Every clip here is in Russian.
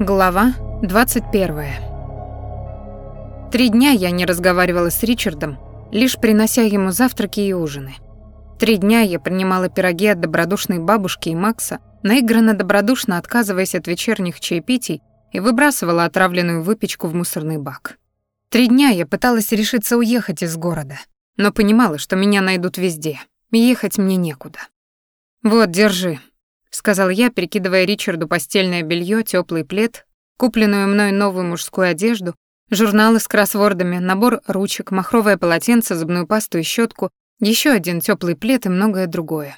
Глава 21. Три дня я не разговаривала с Ричардом, лишь принося ему завтраки и ужины. Три дня я принимала пироги от добродушной бабушки и Макса, наигранно добродушно отказываясь от вечерних чаепитий и выбрасывала отравленную выпечку в мусорный бак. Три дня я пыталась решиться уехать из города, но понимала, что меня найдут везде, и ехать мне некуда. «Вот, держи», сказал я, перекидывая Ричарду постельное белье, теплый плед, купленную мной новую мужскую одежду, журналы с кроссвордами, набор ручек, махровое полотенце, зубную пасту и щетку, еще один теплый плед и многое другое.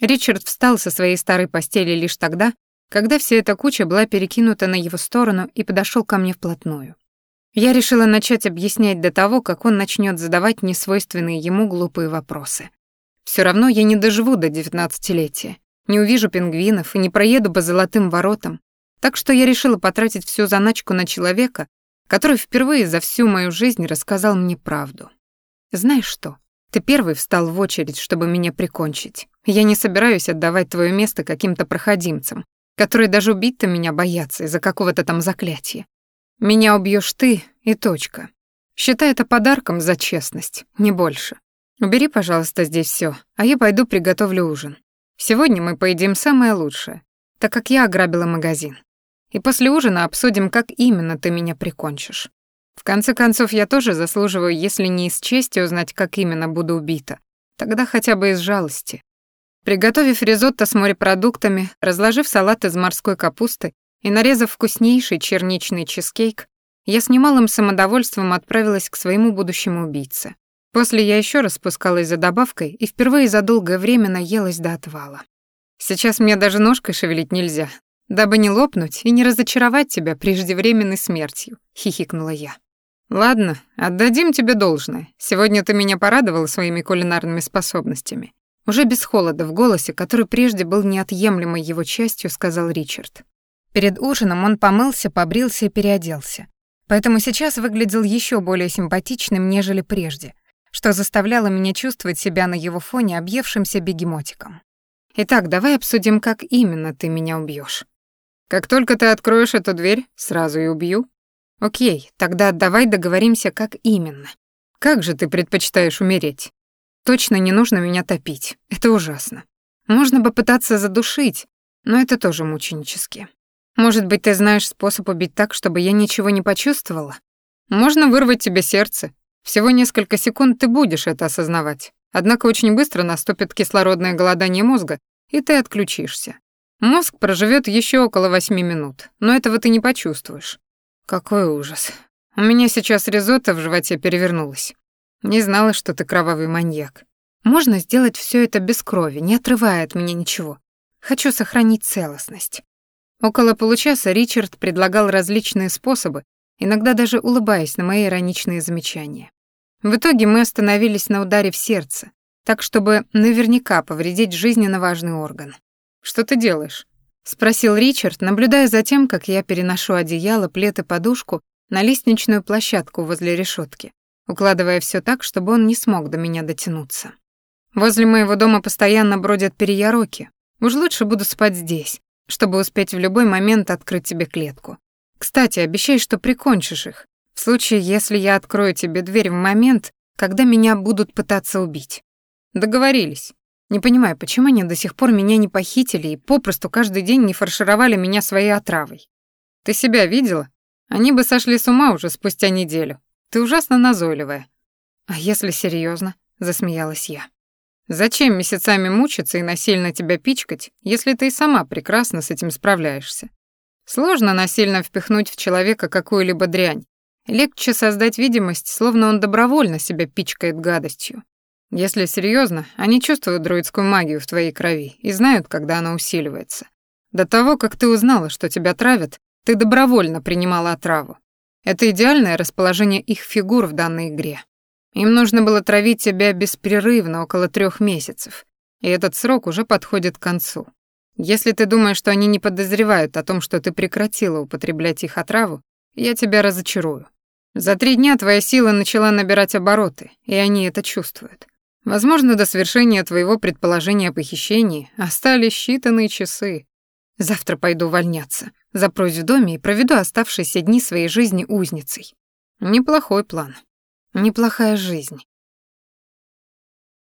Ричард встал со своей старой постели лишь тогда, когда вся эта куча была перекинута на его сторону и подошел ко мне вплотную. Я решила начать объяснять до того, как он начнет задавать несвойственные ему глупые вопросы. Все равно я не доживу до девятнадцатилетия, не увижу пингвинов и не проеду по золотым воротам, так что я решила потратить всю заначку на человека, который впервые за всю мою жизнь рассказал мне правду. Знаешь что? Ты первый встал в очередь, чтобы меня прикончить. Я не собираюсь отдавать твое место каким-то проходимцам, которые даже убить-то меня боятся из-за какого-то там заклятия. Меня убьешь ты и точка. Считай это подарком за честность, не больше. Убери, пожалуйста, здесь все, а я пойду приготовлю ужин. Сегодня мы поедим самое лучшее, так как я ограбила магазин. И после ужина обсудим, как именно ты меня прикончишь. В конце концов, я тоже заслуживаю, если не из чести узнать, как именно буду убита, тогда хотя бы из жалости. Приготовив ризотто с морепродуктами, разложив салат из морской капусты и нарезав вкуснейший черничный чизкейк, я с немалым самодовольством отправилась к своему будущему убийце. После я еще раз спускалась за добавкой и впервые за долгое время наелась до отвала. Сейчас мне даже ножкой шевелить нельзя, дабы не лопнуть и не разочаровать тебя преждевременной смертью, хихикнула я. Ладно, отдадим тебе должное. Сегодня ты меня порадовала своими кулинарными способностями. Уже без холода в голосе, который прежде был неотъемлемой его частью, сказал Ричард. Перед ужином он помылся, побрился и переоделся. Поэтому сейчас выглядел еще более симпатичным, нежели прежде, что заставляло меня чувствовать себя на его фоне объевшимся бегемотиком. Итак, давай обсудим, как именно ты меня убьешь. Как только ты откроешь эту дверь, сразу и убью. Окей, тогда давай договоримся, как именно. Как же ты предпочитаешь умереть? Точно не нужно меня топить. Это ужасно. Можно попытаться задушить, но это тоже мученически. Может быть, ты знаешь способ убить так, чтобы я ничего не почувствовала? Можно вырвать тебе сердце, всего несколько секунд ты будешь это осознавать. Однако очень быстро наступит кислородное голодание мозга, и ты отключишься. Мозг проживет еще около восьми минут, но этого ты не почувствуешь. Какой ужас. У меня сейчас ризотто в животе перевернулось. Не знала, что ты кровавый маньяк. Можно сделать все это без крови, не отрывая от меня ничего. Хочу сохранить целостность. Около получаса Ричард предлагал различные способы, иногда даже улыбаясь на мои ироничные замечания. В итоге мы остановились на ударе в сердце, так чтобы наверняка повредить жизненно важный орган. «Что ты делаешь?» — спросил Ричард, наблюдая за тем, как я переношу одеяло, плед и подушку на лестничную площадку возле решетки, укладывая все так, чтобы он не смог до меня дотянуться. «Возле моего дома постоянно бродят переяроки. Уж лучше буду спать здесь, чтобы успеть в любой момент открыть тебе клетку. Кстати, обещай, что прикончишь их, в случае, если я открою тебе дверь в момент, когда меня будут пытаться убить. Договорились. Не понимаю, почему они до сих пор меня не похитили и попросту каждый день не фаршировали меня своей отравой. Ты себя видела? Они бы сошли с ума уже спустя неделю. Ты ужасно назойливая. А если серьезно? засмеялась я. Зачем месяцами мучиться и насильно тебя пичкать, если ты и сама прекрасно с этим справляешься? Сложно насильно впихнуть в человека какую-либо дрянь. Легче создать видимость, словно он добровольно себя пичкает гадостью. Если серьезно, они чувствуют друидскую магию в твоей крови и знают, когда она усиливается. До того, как ты узнала, что тебя травят, ты добровольно принимала отраву. Это идеальное расположение их фигур в данной игре. Им нужно было травить тебя беспрерывно около трех месяцев, и этот срок уже подходит к концу. Если ты думаешь, что они не подозревают о том, что ты прекратила употреблять их отраву, я тебя разочарую. За три дня твоя сила начала набирать обороты, и они это чувствуют. Возможно, до свершения твоего предположения о похищении остались считанные часы. Завтра пойду увольняться, запрусь в доме и проведу оставшиеся дни своей жизни узницей. Неплохой план. Неплохая жизнь.